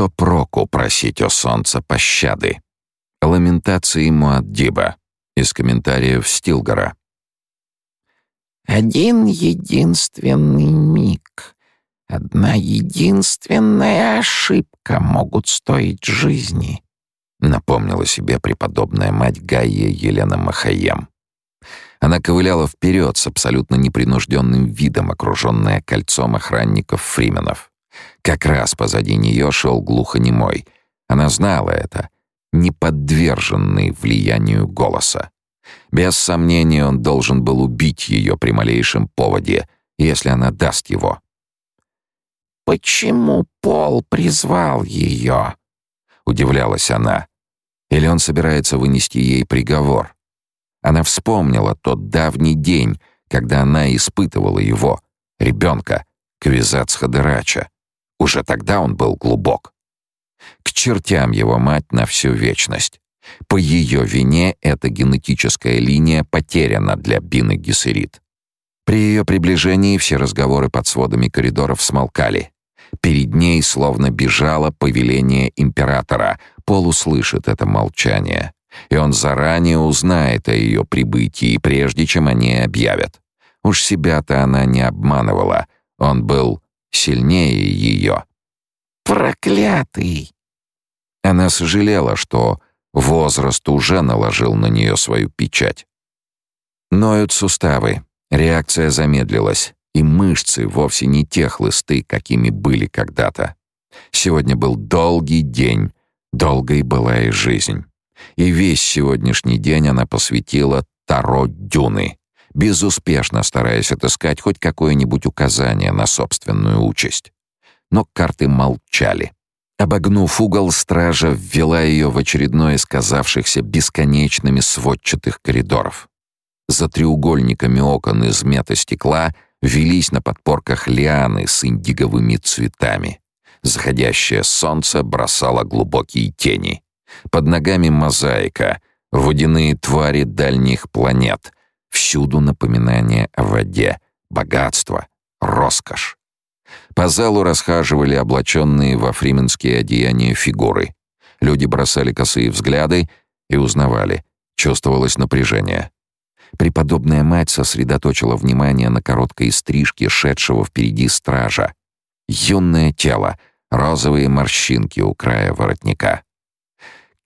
Что проку просить у солнца пощады? Ламентации Муаддиба из комментариев Стилгора. Один единственный миг, одна единственная ошибка могут стоить жизни, напомнила себе преподобная мать Гайя Елена Махаем. Она ковыляла вперед с абсолютно непринужденным видом, окруженная кольцом охранников Фрименов. Как раз позади нее шел глухонемой. Она знала это, не подверженный влиянию голоса. Без сомнения, он должен был убить ее при малейшем поводе, если она даст его. «Почему Пол призвал ее?» — удивлялась она. «Или он собирается вынести ей приговор?» Она вспомнила тот давний день, когда она испытывала его, ребенка, Квизац Хадырача. Уже тогда он был глубок. К чертям его мать на всю вечность. По ее вине эта генетическая линия потеряна для Бины Гессерит. При ее приближении все разговоры под сводами коридоров смолкали. Перед ней словно бежало повеление императора. Пол услышит это молчание. И он заранее узнает о ее прибытии, прежде чем они объявят. Уж себя-то она не обманывала. Он был сильнее ее. «Проклятый!» Она сожалела, что возраст уже наложил на нее свою печать. Ноют суставы, реакция замедлилась, и мышцы вовсе не те хлысты, какими были когда-то. Сегодня был долгий день, долгой была и жизнь. И весь сегодняшний день она посвятила Таро Дюны, безуспешно стараясь отыскать хоть какое-нибудь указание на собственную участь. Но карты молчали. Обогнув угол, стража ввела ее в очередной из казавшихся бесконечными сводчатых коридоров. За треугольниками окон из метастекла велись на подпорках лианы с индиговыми цветами. Заходящее солнце бросало глубокие тени. Под ногами мозаика, водяные твари дальних планет, всюду напоминание о воде, богатство, роскошь. По залу расхаживали облаченные во фрименские одеяния фигуры. Люди бросали косые взгляды и узнавали. Чувствовалось напряжение. Преподобная мать сосредоточила внимание на короткой стрижке шедшего впереди стража. Юное тело, розовые морщинки у края воротника.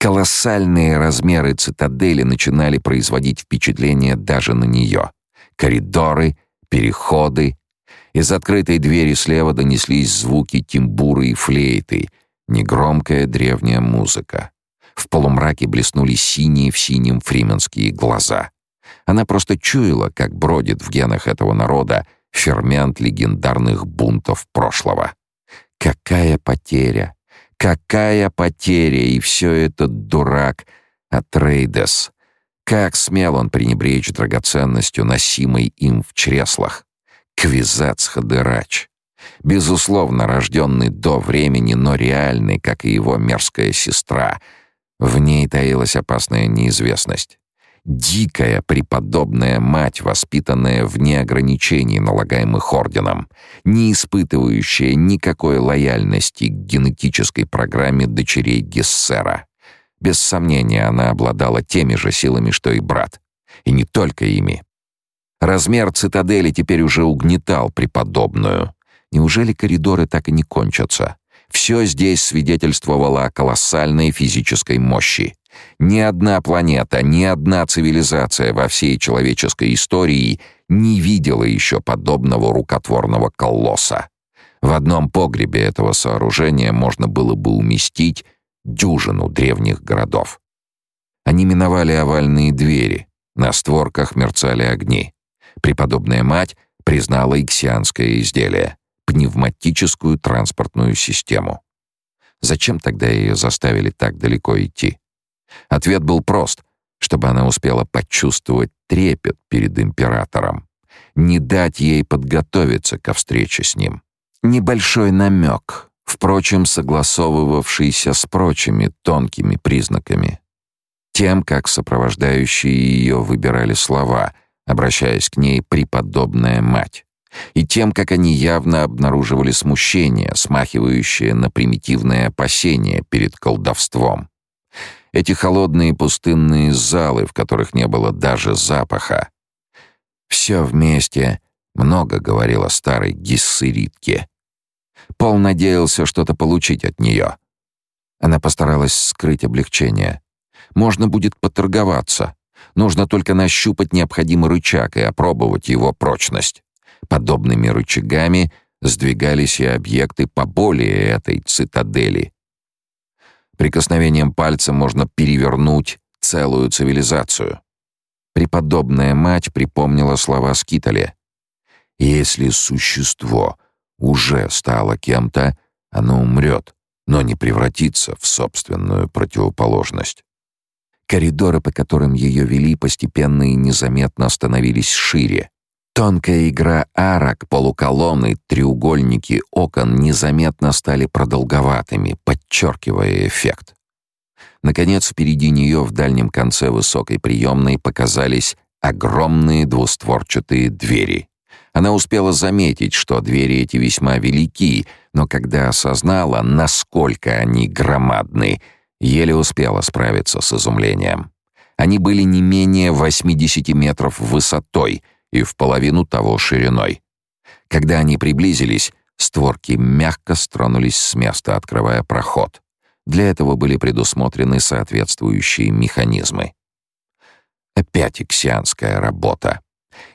Колоссальные размеры цитадели начинали производить впечатление даже на нее. Коридоры, переходы, из открытой двери слева донеслись звуки тимбуры и флейты, негромкая древняя музыка. В полумраке блеснули синие в синем фрименские глаза. Она просто чуяла, как бродит в генах этого народа фермент легендарных бунтов прошлого. Какая потеря! Какая потеря! И все этот дурак Атрейдес. Как смел он пренебречь драгоценностью, носимой им в чреслах? Квизац Хадырач. Безусловно, рожденный до времени, но реальный, как и его мерзкая сестра. В ней таилась опасная неизвестность. Дикая преподобная мать, воспитанная вне ограничений, налагаемых орденом, не испытывающая никакой лояльности к генетической программе дочерей Гессера. Без сомнения, она обладала теми же силами, что и брат. И не только ими. Размер цитадели теперь уже угнетал преподобную. Неужели коридоры так и не кончатся? Все здесь свидетельствовало о колоссальной физической мощи. Ни одна планета, ни одна цивилизация во всей человеческой истории не видела еще подобного рукотворного колосса. В одном погребе этого сооружения можно было бы уместить дюжину древних городов. Они миновали овальные двери, на створках мерцали огни. Преподобная мать признала иксианское изделие — пневматическую транспортную систему. Зачем тогда ее заставили так далеко идти? Ответ был прост, чтобы она успела почувствовать трепет перед императором, не дать ей подготовиться ко встрече с ним. Небольшой намек, впрочем, согласовывавшийся с прочими тонкими признаками. Тем, как сопровождающие ее выбирали слова — обращаясь к ней преподобная мать. и тем, как они явно обнаруживали смущение, смахивающее на примитивное опасение перед колдовством. Эти холодные пустынные залы, в которых не было даже запаха. Все вместе много говорило старой гиссеритке. Пол надеялся что-то получить от нее. Она постаралась скрыть облегчение. Можно будет поторговаться. Нужно только нащупать необходимый рычаг и опробовать его прочность. Подобными рычагами сдвигались и объекты поболее этой цитадели. Прикосновением пальца можно перевернуть целую цивилизацию. Преподобная мать припомнила слова Скитали. «Если существо уже стало кем-то, оно умрет, но не превратится в собственную противоположность». Коридоры, по которым ее вели, постепенно и незаметно становились шире. Тонкая игра арок, полуколонны, треугольники окон незаметно стали продолговатыми, подчеркивая эффект. Наконец, впереди нее в дальнем конце высокой приемной показались огромные двустворчатые двери. Она успела заметить, что двери эти весьма велики, но когда осознала, насколько они громадны, еле успела справиться с изумлением. Они были не менее 80 метров высотой — и в половину того шириной. Когда они приблизились, створки мягко стронулись с места, открывая проход. Для этого были предусмотрены соответствующие механизмы. Опять иксианская работа.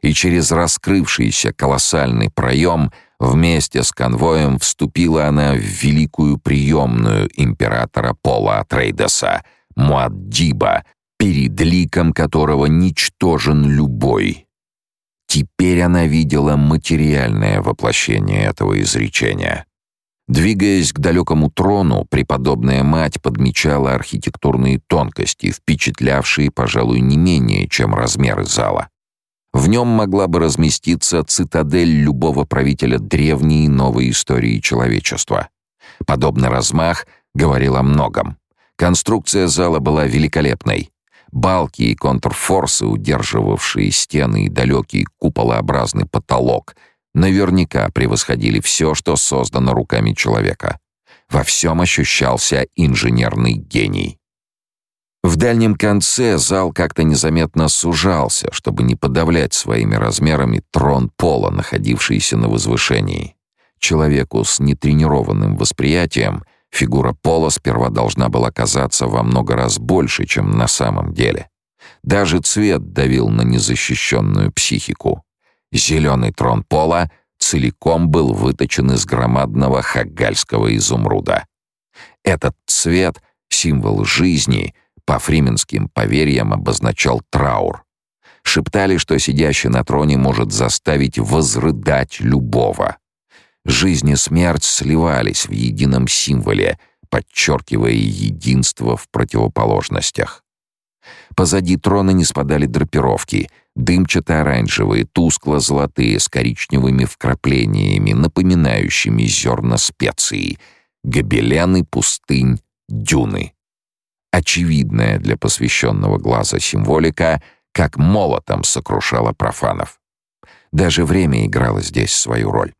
И через раскрывшийся колоссальный проем вместе с конвоем вступила она в великую приемную императора Пола Атрейдеса, Муаддиба, перед ликом которого ничтожен любой, Теперь она видела материальное воплощение этого изречения. Двигаясь к далекому трону, преподобная мать подмечала архитектурные тонкости, впечатлявшие, пожалуй, не менее, чем размеры зала. В нем могла бы разместиться цитадель любого правителя древней и новой истории человечества. Подобный размах говорил о многом. Конструкция зала была великолепной. Балки и контрфорсы, удерживавшие стены и далекий куполообразный потолок, наверняка превосходили все, что создано руками человека. Во всем ощущался инженерный гений. В дальнем конце зал как-то незаметно сужался, чтобы не подавлять своими размерами трон пола, находившийся на возвышении. Человеку с нетренированным восприятием — Фигура Пола сперва должна была казаться во много раз больше, чем на самом деле. Даже цвет давил на незащищенную психику. Зеленый трон Пола целиком был выточен из громадного хагальского изумруда. Этот цвет, символ жизни, по фрименским поверьям обозначал траур. Шептали, что сидящий на троне может заставить возрыдать любого. Жизнь и смерть сливались в едином символе, подчеркивая единство в противоположностях. Позади трона не спадали драпировки, дымчато-оранжевые, тускло-золотые, с коричневыми вкраплениями, напоминающими зерна специй, гобелены пустынь, дюны. Очевидная для посвященного глаза символика как молотом сокрушала профанов. Даже время играло здесь свою роль.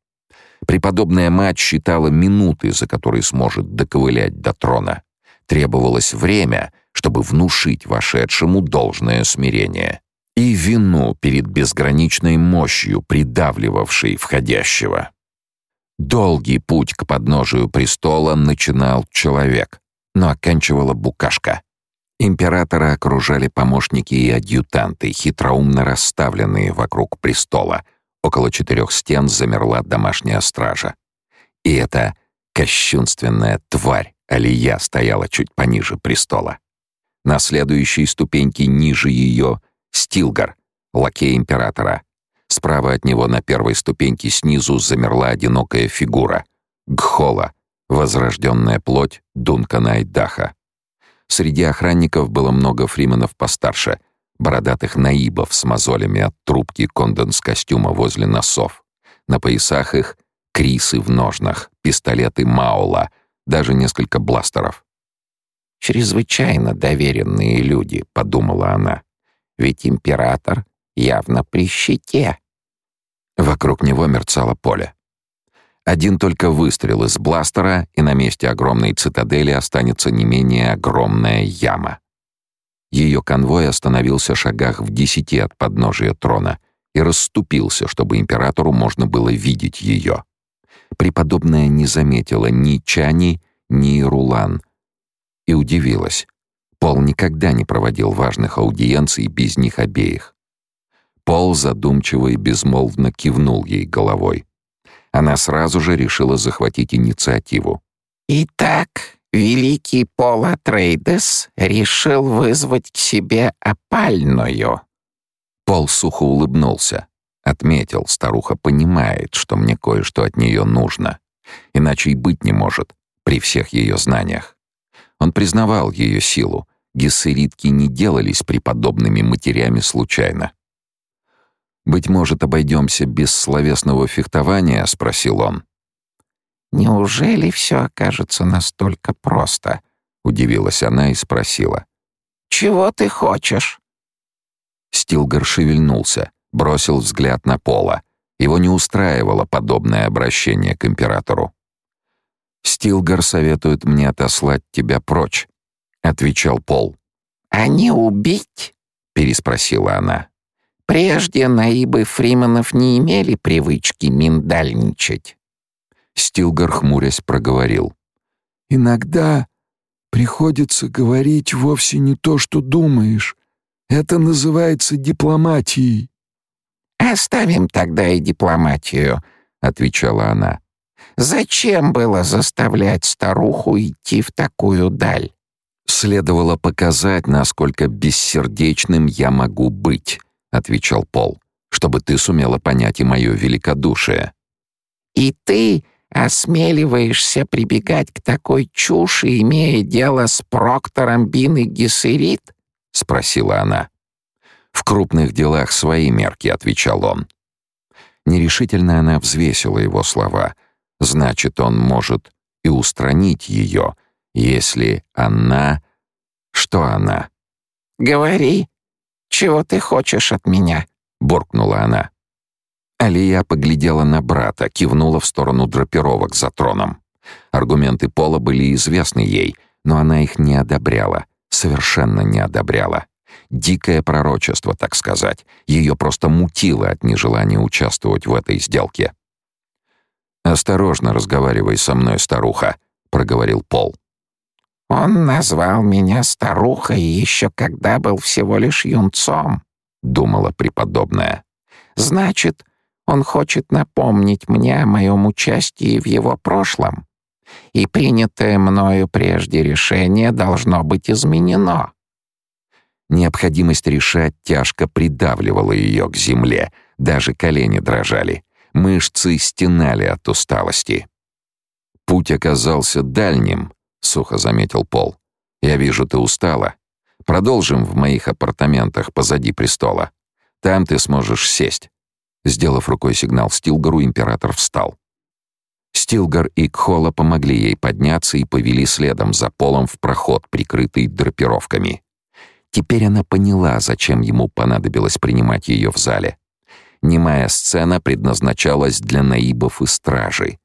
Преподобная мать считала минуты, за которые сможет доковылять до трона. Требовалось время, чтобы внушить вошедшему должное смирение и вину перед безграничной мощью, придавливавшей входящего. Долгий путь к подножию престола начинал человек, но оканчивала букашка. Императора окружали помощники и адъютанты, хитроумно расставленные вокруг престола — Около четырех стен замерла домашняя стража. И эта кощунственная тварь Алия стояла чуть пониже престола. На следующей ступеньке ниже ее — Стилгар, лакей императора. Справа от него на первой ступеньке снизу замерла одинокая фигура — Гхола, возрожденная плоть Дункана Айдаха. Среди охранников было много фрименов постарше — бородатых наибов с мозолями от трубки конденс-костюма возле носов. На поясах их — крисы в ножнах, пистолеты Маула, даже несколько бластеров. «Чрезвычайно доверенные люди», — подумала она. «Ведь император явно при щите». Вокруг него мерцало поле. Один только выстрел из бластера, и на месте огромной цитадели останется не менее огромная яма. Ее конвой остановился шагах в десяти от подножия трона и расступился, чтобы императору можно было видеть ее. Преподобная не заметила ни Чани, ни Рулан и удивилась. Пол никогда не проводил важных аудиенций без них обеих. Пол задумчиво и безмолвно кивнул ей головой. Она сразу же решила захватить инициативу. «Итак, великий Пол Атрейдес решил вызвать к себе опальную». Пол сухо улыбнулся. Отметил, старуха понимает, что мне кое-что от нее нужно. Иначе и быть не может, при всех ее знаниях. Он признавал ее силу. Гессеритки не делались преподобными матерями случайно. «Быть может, обойдемся без словесного фехтования?» — спросил он. «Неужели все окажется настолько просто?» — удивилась она и спросила. «Чего ты хочешь?» Стилгар шевельнулся, бросил взгляд на Пола. Его не устраивало подобное обращение к императору. «Стилгар советует мне отослать тебя прочь», — отвечал Пол. «А не убить?» — переспросила она. «Прежде наибы Фриманов не имели привычки миндальничать». Стилгар, хмурясь, проговорил. «Иногда приходится говорить вовсе не то, что думаешь. Это называется дипломатией». «Оставим тогда и дипломатию», — отвечала она. «Зачем было заставлять старуху идти в такую даль?» «Следовало показать, насколько бессердечным я могу быть», — отвечал Пол, «чтобы ты сумела понять и мое великодушие». «И ты осмеливаешься прибегать к такой чуши, имея дело с Проктором Бин и Гессерит?» — спросила она. «В крупных делах свои мерки», — отвечал он. Нерешительно она взвесила его слова. «Значит, он может и устранить ее, если она... Что она?» «Говори, чего ты хочешь от меня?» — буркнула она. Алия поглядела на брата, кивнула в сторону драпировок за троном. Аргументы Пола были известны ей, но она их не одобряла, совершенно не одобряла. Дикое пророчество, так сказать. Ее просто мутило от нежелания участвовать в этой сделке. «Осторожно разговаривай со мной, старуха», — проговорил Пол. «Он назвал меня старухой еще когда был всего лишь юнцом», — думала преподобная. «Значит, он хочет напомнить мне о моем участии в его прошлом, и принятое мною прежде решение должно быть изменено». Необходимость решать тяжко придавливала ее к земле, даже колени дрожали, мышцы стенали от усталости. «Путь оказался дальним», — сухо заметил Пол. «Я вижу, ты устала. Продолжим в моих апартаментах позади престола. Там ты сможешь сесть». Сделав рукой сигнал Стилгару, император встал. Стилгар и Кхола помогли ей подняться и повели следом за Полом в проход, прикрытый драпировками. Теперь она поняла, зачем ему понадобилось принимать ее в зале. Немая сцена предназначалась для наибов и стражей.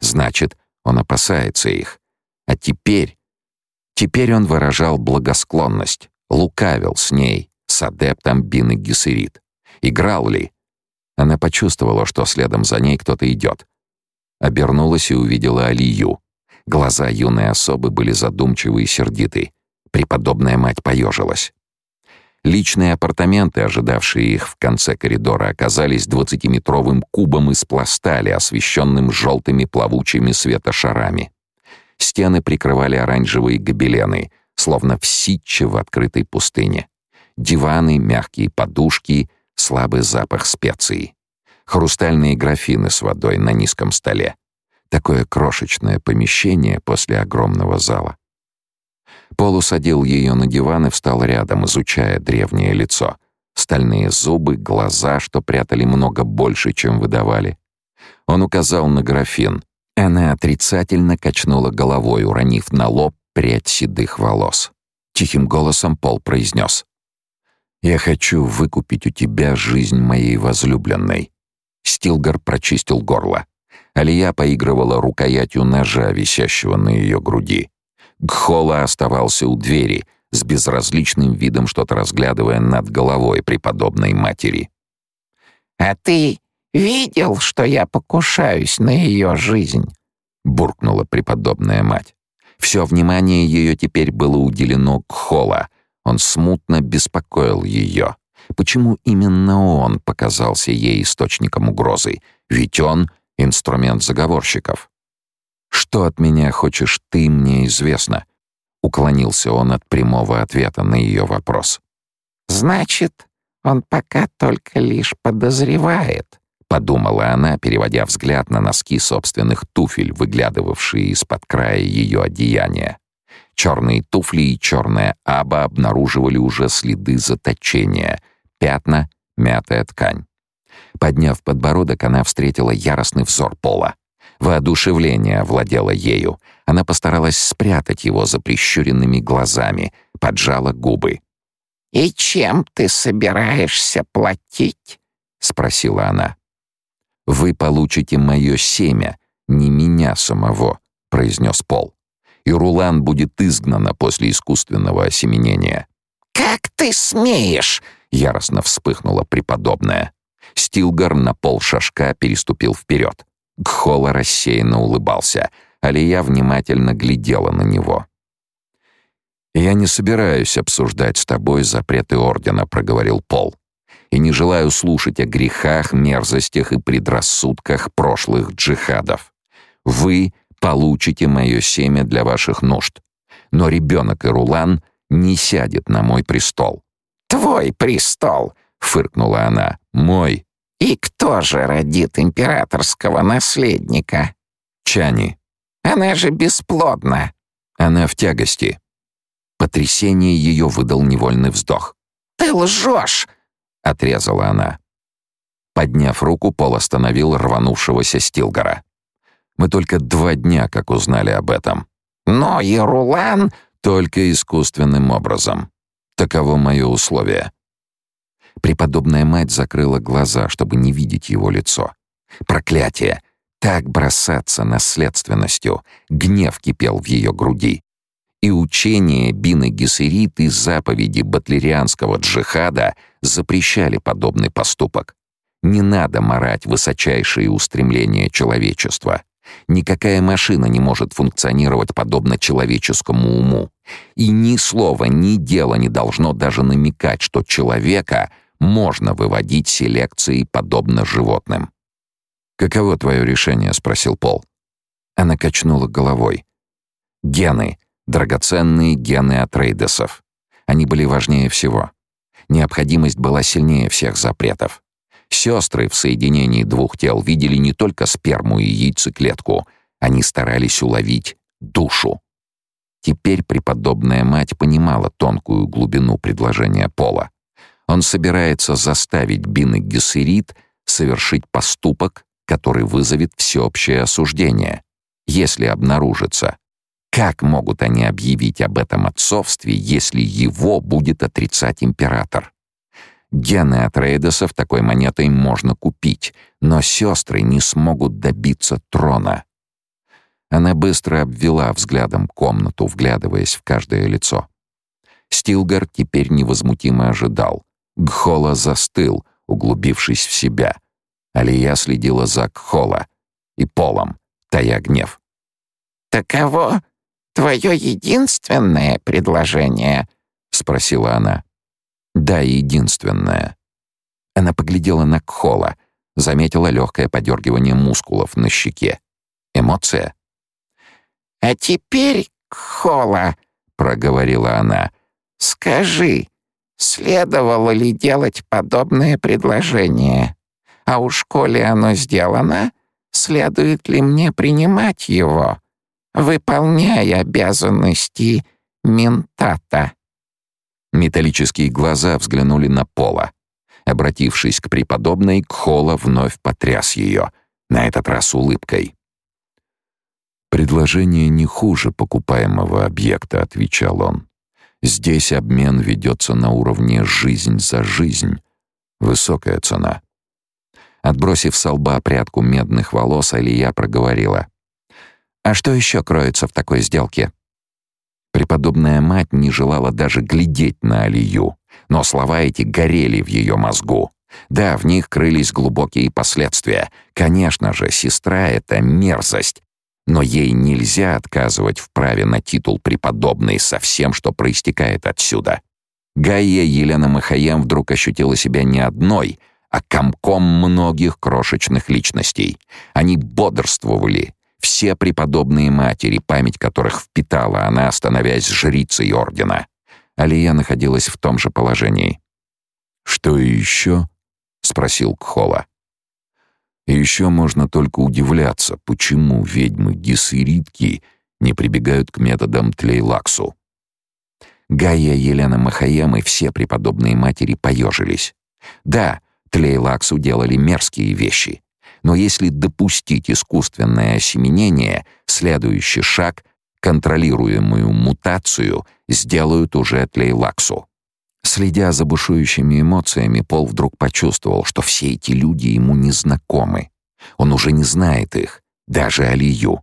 Значит, он опасается их. А теперь... Теперь он выражал благосклонность, лукавил с ней, с адептом Бины Гессерит. Играл ли? Она почувствовала, что следом за ней кто-то идет. Обернулась и увидела Алию. Глаза юной особы были задумчивы и сердиты. Преподобная мать поежилась. Личные апартаменты, ожидавшие их в конце коридора, оказались двадцатиметровым кубом из пластали, освещенным желтыми плавучими светошарами. Стены прикрывали оранжевые гобелены, словно в ситче в открытой пустыне. Диваны, мягкие подушки, слабый запах специй. Хрустальные графины с водой на низком столе. Такое крошечное помещение после огромного зала. Пол усадил ее на диван и встал рядом, изучая древнее лицо. Стальные зубы, глаза, что прятали много больше, чем выдавали. Он указал на графин. Она отрицательно качнула головой, уронив на лоб прядь седых волос. Тихим голосом Пол произнес. «Я хочу выкупить у тебя жизнь моей возлюбленной. Стилгар прочистил горло. Алия поигрывала рукоятью ножа, висящего на ее груди. Гхола оставался у двери, с безразличным видом что-то разглядывая над головой преподобной матери. «А ты видел, что я покушаюсь на ее жизнь?» — буркнула преподобная мать. Все внимание ее теперь было уделено Гхола. Он смутно беспокоил ее. Почему именно он показался ей источником угрозы? Ведь он — инструмент заговорщиков. «Что от меня хочешь ты, мне известно», — уклонился он от прямого ответа на ее вопрос. «Значит, он пока только лишь подозревает», — подумала она, переводя взгляд на носки собственных туфель, выглядывавшие из-под края ее одеяния. Черные туфли и черная аба обнаруживали уже следы заточения, пятна, мятая ткань. Подняв подбородок, она встретила яростный взор Пола. Воодушевление овладело ею. Она постаралась спрятать его за прищуренными глазами, поджала губы. «И чем ты собираешься платить?» — спросила она. «Вы получите мое семя, не меня самого», — произнес Пол. «И Рулан будет изгнана после искусственного осеменения». «Как ты смеешь?» — яростно вспыхнула преподобная. Стилгар на пол шажка переступил вперед. Гхола рассеянно улыбался. Алия внимательно глядела на него. «Я не собираюсь обсуждать с тобой запреты Ордена», — проговорил Пол. «И не желаю слушать о грехах, мерзостях и предрассудках прошлых джихадов. Вы получите мое семя для ваших нужд. Но ребенок Ирулан не сядет на мой престол». «Твой престол!» — фыркнула она. «Мой!» «И кто же родит императорского наследника?» «Чани». «Она же бесплодна». «Она в тягости». Потрясение ее выдал невольный вздох. «Ты лжешь!» — отрезала она. Подняв руку, Пол остановил рванувшегося Стилгора. «Мы только два дня, как узнали об этом». «Но Ерулан...» «Только искусственным образом. Таково мое условие». Преподобная мать закрыла глаза, чтобы не видеть его лицо. Проклятие! Так бросаться наследственностью! Гнев кипел в ее груди. И учение Бины Гессерит и заповеди батлерианского джихада запрещали подобный поступок. Не надо марать высочайшие устремления человечества. Никакая машина не может функционировать подобно человеческому уму. И ни слова, ни дела не должно даже намекать, что человека можно выводить селекцией подобно животным. «Каково твое решение?» — спросил Пол. Она качнула головой. «Гены. Драгоценные гены от рейдесов. Они были важнее всего. Необходимость была сильнее всех запретов. Сестры в соединении двух тел видели не только сперму и яйцеклетку, они старались уловить душу. Теперь преподобная мать понимала тонкую глубину предложения Пола. Он собирается заставить Бины Гессерит совершить поступок, который вызовет всеобщее осуждение, если обнаружится. Как могут они объявить об этом отцовстве, если его будет отрицать император? Гены от Рейдосов такой монетой можно купить, но сестры не смогут добиться трона. Она быстро обвела взглядом комнату, вглядываясь в каждое лицо. Стилгар теперь невозмутимо ожидал. Гхола застыл, углубившись в себя. Алия следила за Гхола и Полом, тая гнев. «Таково твое единственное предложение?» — спросила она. Да, единственное. Она поглядела на Кхола, заметила легкое подергивание мускулов на щеке. Эмоция? «А теперь, Кхола», — проговорила она, — «скажи, следовало ли делать подобное предложение? А уж коли оно сделано, следует ли мне принимать его, выполняя обязанности ментата?» Металлические глаза взглянули на Пола. Обратившись к преподобной, Кхола вновь потряс ее, на этот раз улыбкой. «Предложение не хуже покупаемого объекта», — отвечал он. «Здесь обмен ведется на уровне жизнь за жизнь. Высокая цена». Отбросив с лба прядку медных волос, Алия проговорила. «А что еще кроется в такой сделке?» Преподобная мать не желала даже глядеть на Алию, но слова эти горели в ее мозгу. Да, в них крылись глубокие последствия. Конечно же, сестра — это мерзость. Но ей нельзя отказывать в праве на титул преподобной со всем, что проистекает отсюда. Гайя Елена Махаям вдруг ощутила себя не одной, а комком многих крошечных личностей. Они бодрствовали, все преподобные матери, память которых впитала она, становясь жрицей ордена. Алия находилась в том же положении. «Что еще?» — спросил Кхола. «И еще можно только удивляться, почему ведьмы-гессеритки не прибегают к методам Тлейлаксу». Гая, Елена Махаям и все преподобные матери поежились. Да, Тлейлаксу делали мерзкие вещи. Но если допустить искусственное осеменение, следующий шаг — контролируемую мутацию — сделают уже Тлейлаксу. Следя за бушующими эмоциями, Пол вдруг почувствовал, что все эти люди ему незнакомы. Он уже не знает их, даже Алию.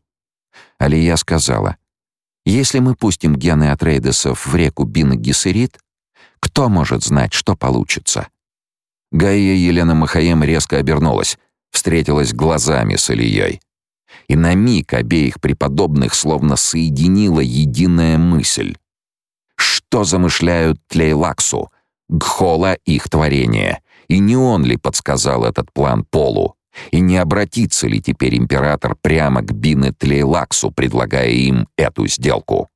Алия сказала, «Если мы пустим гены Атрейдесов в реку Бина-Гессерит, кто может знать, что получится?» Гаия Елена Махаем резко обернулась, встретилась глазами с Ильей. И на миг обеих преподобных словно соединила единая мысль. Что замышляют Тлейлаксу? Гхола — их творение. И не он ли подсказал этот план Полу? И не обратится ли теперь император прямо к Бине Тлейлаксу, предлагая им эту сделку?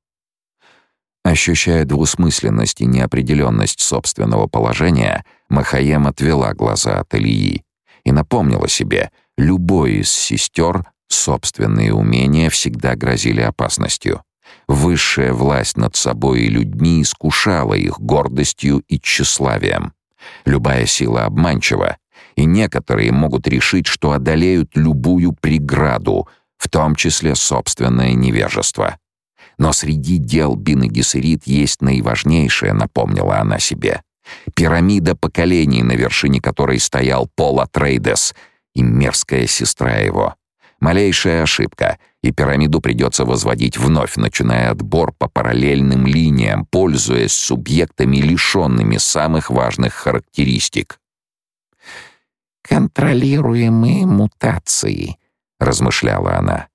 Ощущая двусмысленность и неопределенность собственного положения, Махаем отвела глаза от Ильи и напомнила себе, любой из сестер собственные умения всегда грозили опасностью. Высшая власть над собой и людьми искушала их гордостью и тщеславием. Любая сила обманчива, и некоторые могут решить, что одолеют любую преграду, в том числе собственное невежество. Но среди дел Бины Гессерит есть наиважнейшее, напомнила она себе. Пирамида поколений, на вершине которой стоял Пол Атрейдес и мерзкая сестра его. Малейшая ошибка, и пирамиду придется возводить вновь, начиная отбор по параллельным линиям, пользуясь субъектами, лишенными самых важных характеристик. «Контролируемые мутации», — размышляла она.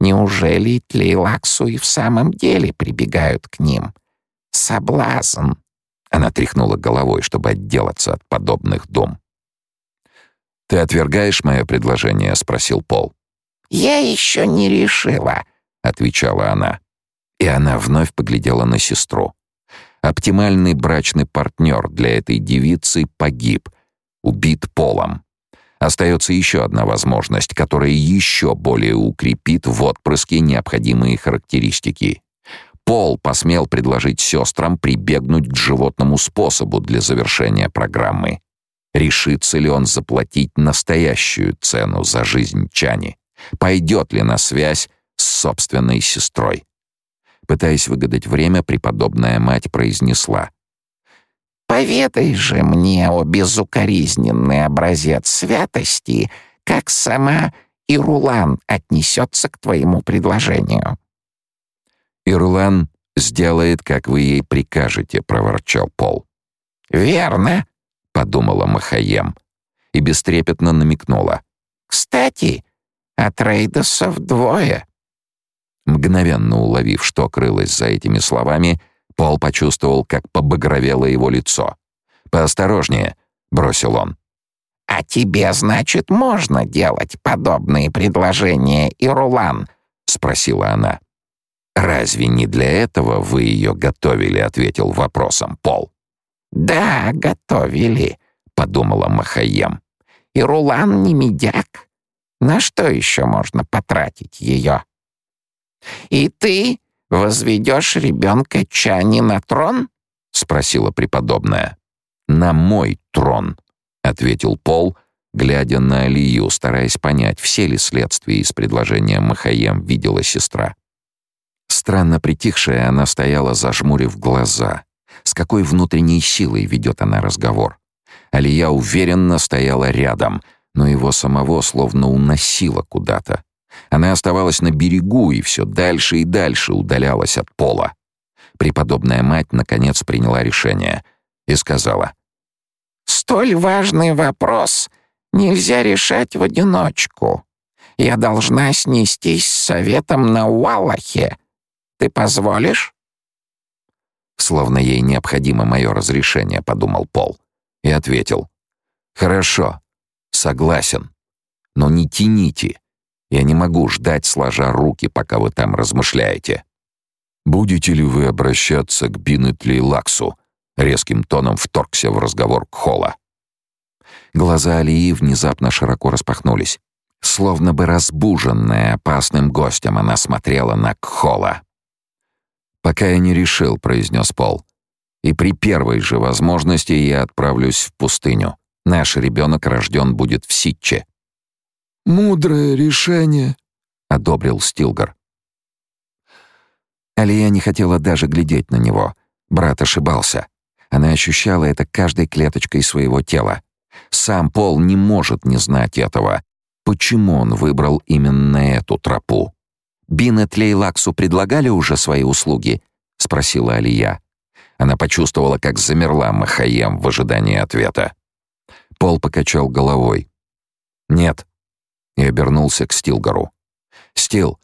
Неужели Тлейлаксу и в самом деле прибегают к ним? Соблазн!» Она тряхнула головой, чтобы отделаться от подобных дум. «Ты отвергаешь мое предложение?» — спросил Пол. «Я еще не решила», — отвечала она. И она вновь поглядела на сестру. Оптимальный брачный партнер для этой девицы погиб, убит Полом. Остается еще одна возможность, которая еще более укрепит в отпрыске необходимые характеристики. Пол посмел предложить сестрам прибегнуть к животному способу для завершения программы. Решится ли он заплатить настоящую цену за жизнь Чани? Пойдет ли на связь с собственной сестрой? Пытаясь выгадать время, преподобная мать произнесла. Поведай же мне, о безукоризненный образец святости, как сама Ирулан отнесется к твоему предложению». «Ирулан сделает, как вы ей прикажете», — проворчал Пол. «Верно», — подумала Махаем и бестрепетно намекнула. «Кстати, от Рейдосов двое». Мгновенно уловив, что крылось за этими словами, — Пол почувствовал, как побагровело его лицо. «Поосторожнее», — бросил он. «А тебе, значит, можно делать подобные предложения, Ирулан?» — спросила она. «Разве не для этого вы ее готовили?» — ответил вопросом Пол. «Да, готовили», — подумала Махаем. «Ирулан не медяк. На что еще можно потратить ее?» «И ты возведешь ребенка Чани на трон?» — спросила преподобная. «На мой трон», — ответил Пол, глядя на Алию, стараясь понять, все ли следствия из предложения Махаем видела сестра. Странно притихшая, она стояла, зажмурив глаза. С какой внутренней силой ведет она разговор? Алия уверенно стояла рядом, но его самого словно уносило куда-то. Она оставалась на берегу и все дальше и дальше удалялась от пола. Преподобная мать наконец приняла решение и сказала: "Столь важный вопрос нельзя решать в одиночку. Я должна снестись с советом на Уалахе. Ты позволишь?» Словно ей необходимо мое разрешение, подумал Пол и ответил: "Хорошо, согласен, но не тяните. Я не могу ждать, сложа руки, пока вы там размышляете. Будете ли вы обращаться к Бинетли Лаксу? Резким тоном вторгся в разговор Кхола. Глаза Алии внезапно широко распахнулись. Словно бы разбуженная опасным гостем, она смотрела на Кхола. «Пока я не решил», — произнес Пол. «И при первой же возможности я отправлюсь в пустыню. Наш ребенок рожден будет в Ситче». «Мудрое решение», — одобрил Стилгар. Алия не хотела даже глядеть на него. Брат ошибался. Она ощущала это каждой клеточкой своего тела. Сам Пол не может не знать этого. Почему он выбрал именно эту тропу? «Бинет Лейлаксу предлагали уже свои услуги?» — спросила Алия. Она почувствовала, как замерла Махаем в ожидании ответа. Пол покачал головой. «Нет, и обернулся к Стилгару. «Стил,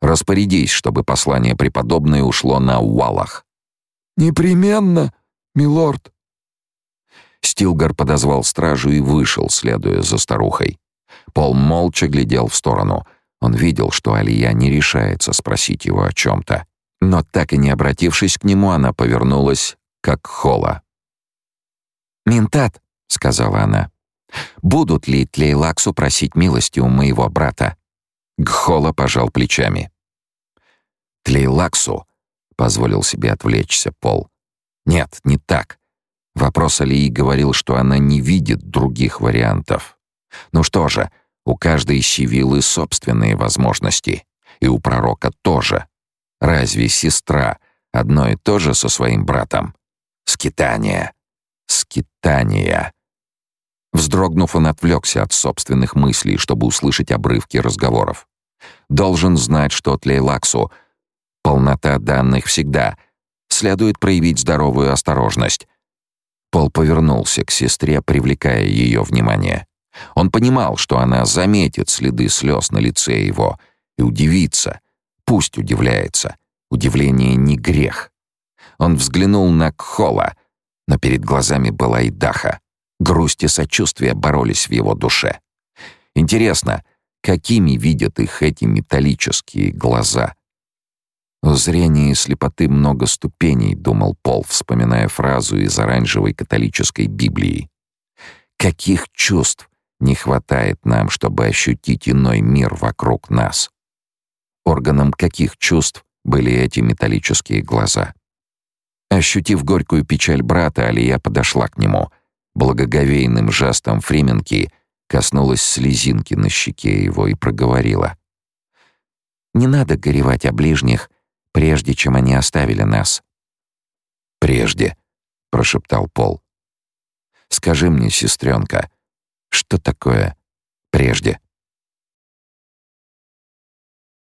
распорядись, чтобы послание преподобной ушло на Уалах». «Непременно, милорд». Стилгар подозвал стражу и вышел, следуя за старухой. Пол молча глядел в сторону. Он видел, что Алия не решается спросить его о чем-то. Но так и не обратившись к нему, она повернулась, как Хола. «Ментат», — сказала она. Будут ли Тлейлаксу просить милости у моего брата? Гхола пожал плечами. Тлейлаксу позволил себе отвлечься Пол. Нет, не так. Вопрос Алии говорил, что она не видит других вариантов. Ну что же, у каждой сивилы собственные возможности, и у пророка тоже. Разве сестра одно и то же со своим братом? Скитание. Скитание. Вздрогнув, он отвлекся от собственных мыслей, чтобы услышать обрывки разговоров. Должен знать, что Тлейлаксу полнота данных всегда. Следует проявить здоровую осторожность. Пол повернулся к сестре, привлекая ее внимание. Он понимал, что она заметит следы слез на лице его и удивится. Пусть удивляется. Удивление не грех. Он взглянул на Кхола, но перед глазами была и Даха. Грусть и сочувствие боролись в его душе. Интересно, какими видят их эти металлические глаза? У зрения слепоты много ступеней, думал Пол, вспоминая фразу из оранжевой католической Библии. Каких чувств не хватает нам, чтобы ощутить иной мир вокруг нас? Органом каких чувств были эти металлические глаза? Ощутив горькую печаль брата, Алия подошла к нему — благоговейным жестом Фрименки коснулась слезинки на щеке его и проговорила. «Не надо горевать о ближних, прежде чем они оставили нас». «Прежде», — прошептал Пол. «Скажи мне, сестренка, что такое прежде?»